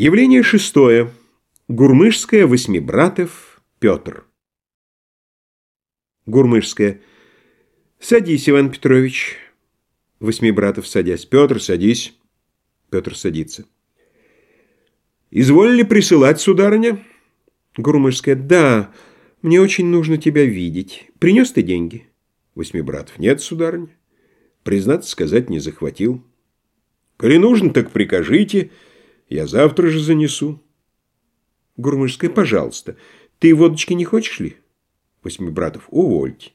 Явление шестое. Гурмышская, Восьмибратов, Петр. Гурмышская. Садись, Иван Петрович. Восьмибратов, садясь. Петр, садись. Петр садится. Изволили присылать, сударыня? Гурмышская. Да, мне очень нужно тебя видеть. Принес ты деньги? Восьмибратов. Нет, сударыня. Признаться сказать не захватил. Коли нужно, так прикажите. Я завтра же занесу. Гурмышская, пожалуйста. Ты водочки не хочешь ли? Восьмибратов, увольте.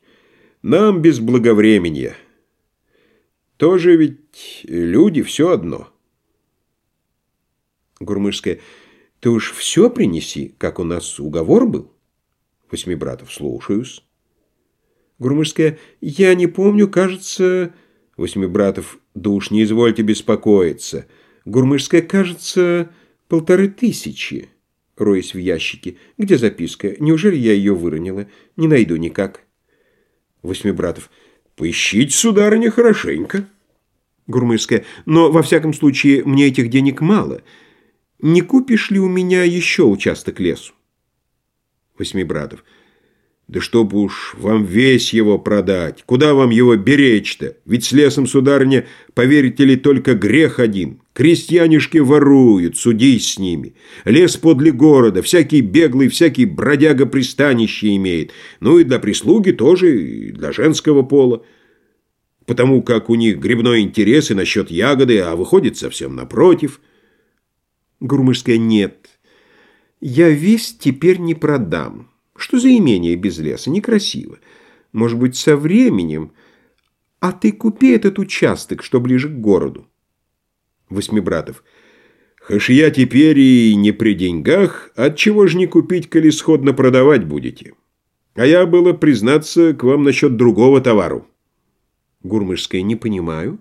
Нам без благовременья. Тоже ведь люди все одно. Гурмышская, ты уж все принеси, как у нас уговор был. Восьмибратов, слушаюсь. Гурмышская, я не помню, кажется... Восьмибратов, да уж не извольте беспокоиться. Гурмышская, кажется, полторы тысячи. Роясь в ящике. Где записка? Неужели я ее выронила? Не найду никак. Восьмибратов. Поищите, сударыня, хорошенько. Гурмышская. Но, во всяком случае, мне этих денег мало. Не купишь ли у меня еще участок лесу? Восьмибратов. Да чтоб уж вам весь его продать. Куда вам его беречь-то? Ведь с лесом, сударыня, поверите ли, только грех один. Крестьянишки воруют, судись с ними. Лес подле города, всякий беглый, всякий бродяга пристанище имеет. Ну и для прислуги тоже, и для женского пола. Потому как у них грибной интерес и насчет ягоды, а выходит совсем напротив. Гурмышская нет. Я весь теперь не продам. Что за имение без леса? Некрасиво. Может быть, со временем... А ты купи этот участок, что ближе к городу. Восьмибратов. Хаш я теперь и не при деньгах, отчего ж не купить, коли сходно продавать будете? А я было признаться к вам насчет другого товару. Гурмышская. Не понимаю.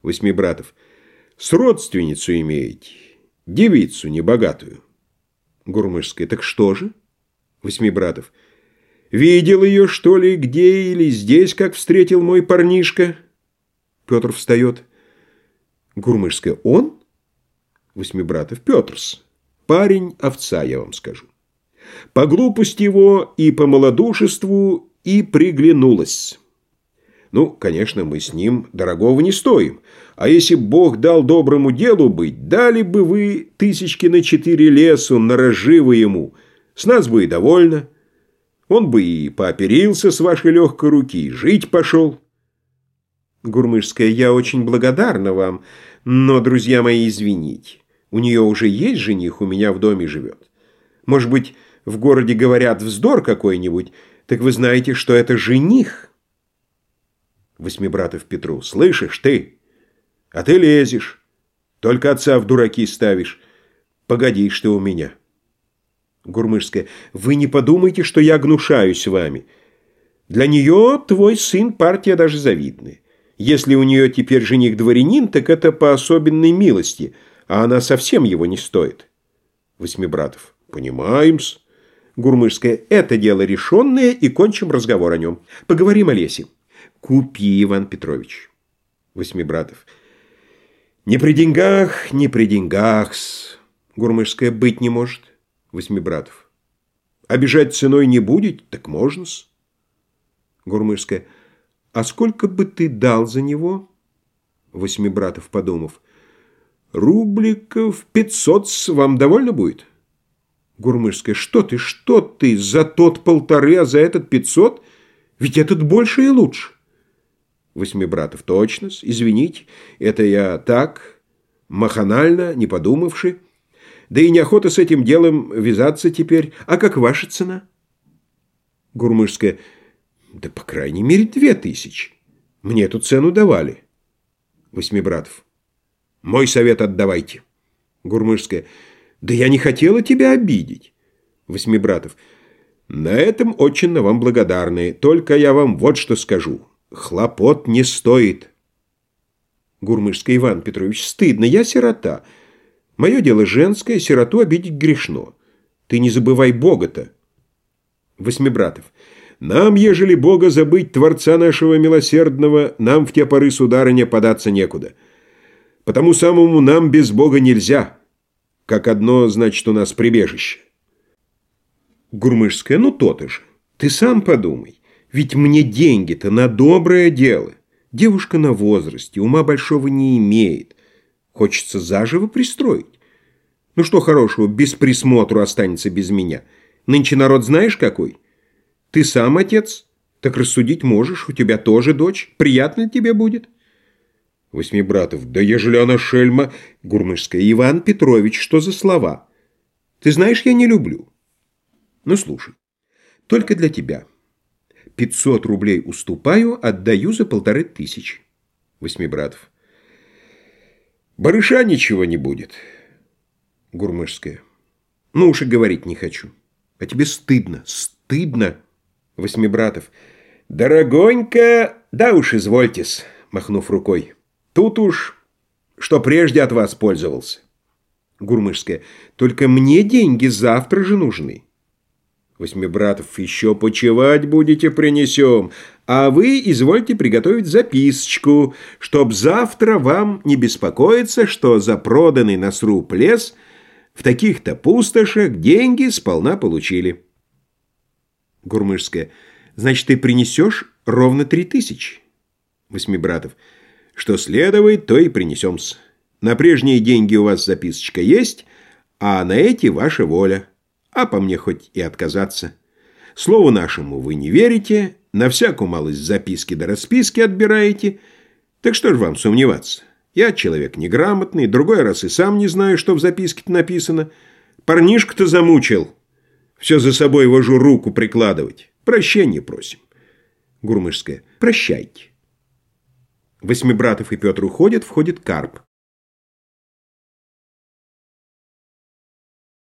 Восьмибратов. С родственницу имеете. Девицу небогатую. Гурмышская. Так что же? Восьмибратов. «Видел ее, что ли, где или здесь, как встретил мой парнишка?» Петр встает. Гурмышская. «Он?» Восьмибратов. «Петрс. Парень овца, я вам скажу. По глупости его и по малодушеству и приглянулась. Ну, конечно, мы с ним дорогого не стоим. А если Бог дал доброму делу быть, дали бы вы тысячки на четыре лесу, на разживы ему – с нас бы и довольно. Он бы и пооперился с вашей легкой руки, и жить пошел. Гурмышская, я очень благодарна вам, но, друзья мои, извините. У нее уже есть жених, у меня в доме живет. Может быть, в городе говорят вздор какой-нибудь, так вы знаете, что это жених. Восьмибратов Петру, слышишь ты? А ты лезешь, только отца в дураки ставишь. Погодишь ты у меня. Гурмышская. «Вы не подумайте, что я гнушаюсь вами. Для нее твой сын партия даже завидная. Если у нее теперь жених дворянин, так это по особенной милости, а она совсем его не стоит». Восьмибратов. «Понимаем-с». Гурмышская. «Это дело решенное, и кончим разговор о нем. Поговорим о лесе». «Купи, Иван Петрович». Восьмибратов. «Не при деньгах, не при деньгах-с». Гурмышская. «Быть не может». Восьмибратов. Обижать ценой не будет, так можно-с. Гурмышская. А сколько бы ты дал за него? Восьмибратов, подумав. Рубликов пятьсот вам довольно будет? Гурмышская. Что ты, что ты, за тот полторы, а за этот пятьсот? Ведь этот больше и лучше. Восьмибратов. Точно, извините, это я так, маханально, не подумавши. Да и неохота с этим делом вязаться теперь. А как ваша цена? Гурмышская. Да по крайней мере две тысячи. Мне эту цену давали. Восьмибратов. Мой совет отдавайте. Гурмышская. Да я не хотела тебя обидеть. Восьмибратов. На этом очень вам благодарны. Только я вам вот что скажу. Хлопот не стоит. Гурмышская. Иван Петрович, стыдно. Я сирота. Мое дело женское, сироту обидеть грешно. Ты не забывай Бога-то. Восьмибратов. Нам, ежели Бога забыть, Творца нашего милосердного, нам в те поры, сударыня, податься некуда. Потому самому нам без Бога нельзя. как одно, значит, у нас прибежище. Гурмышская, ну то-то же. Ты сам подумай. Ведь мне деньги-то на доброе дело. Девушка на возрасте, ума большого не имеет. Хочется заживо пристроить. Ну что хорошего, без присмотру останется без меня. Нынче народ знаешь какой? Ты сам отец, так рассудить можешь, у тебя тоже дочь. Приятно тебе будет? Восьмибратов, да ежели она шельма... Гурмышская, Иван Петрович, что за слова? Ты знаешь, я не люблю. Ну, слушай, только для тебя. 500 рублей уступаю, отдаю за полторы тысячи. Восьмибратов. Барыша ничего не будет. Гурмышская. Ну уж и говорить не хочу. А тебе стыдно, стыдно. Восьмибратов. Дорогонька, да уж извольтесь, махнув рукой. Тут уж, что прежде от вас пользовался. Гурмышская. Только мне деньги завтра же нужны. Восьмибратов, еще почевать будете принесем, а вы извольте приготовить записочку, чтоб завтра вам не беспокоиться, что за проданный на сруб лес в таких-то пустошах деньги сполна получили. Гурмышская, значит, ты принесешь ровно три тысячи. Восьмибратов, что следует, то и принесем-с. На прежние деньги у вас записочка есть, а на эти ваша воля а по мне хоть и отказаться. Слову нашему вы не верите, на всякую малость записки до да расписки отбираете, так что ж вам сомневаться? Я человек неграмотный, другой раз и сам не знаю, что в записке-то написано. Парнишку-то замучил. Все за собой вожу руку прикладывать. Прощения просим. Гурмышская. Прощайте. Восьмибратов и Петр уходят, входит Карп.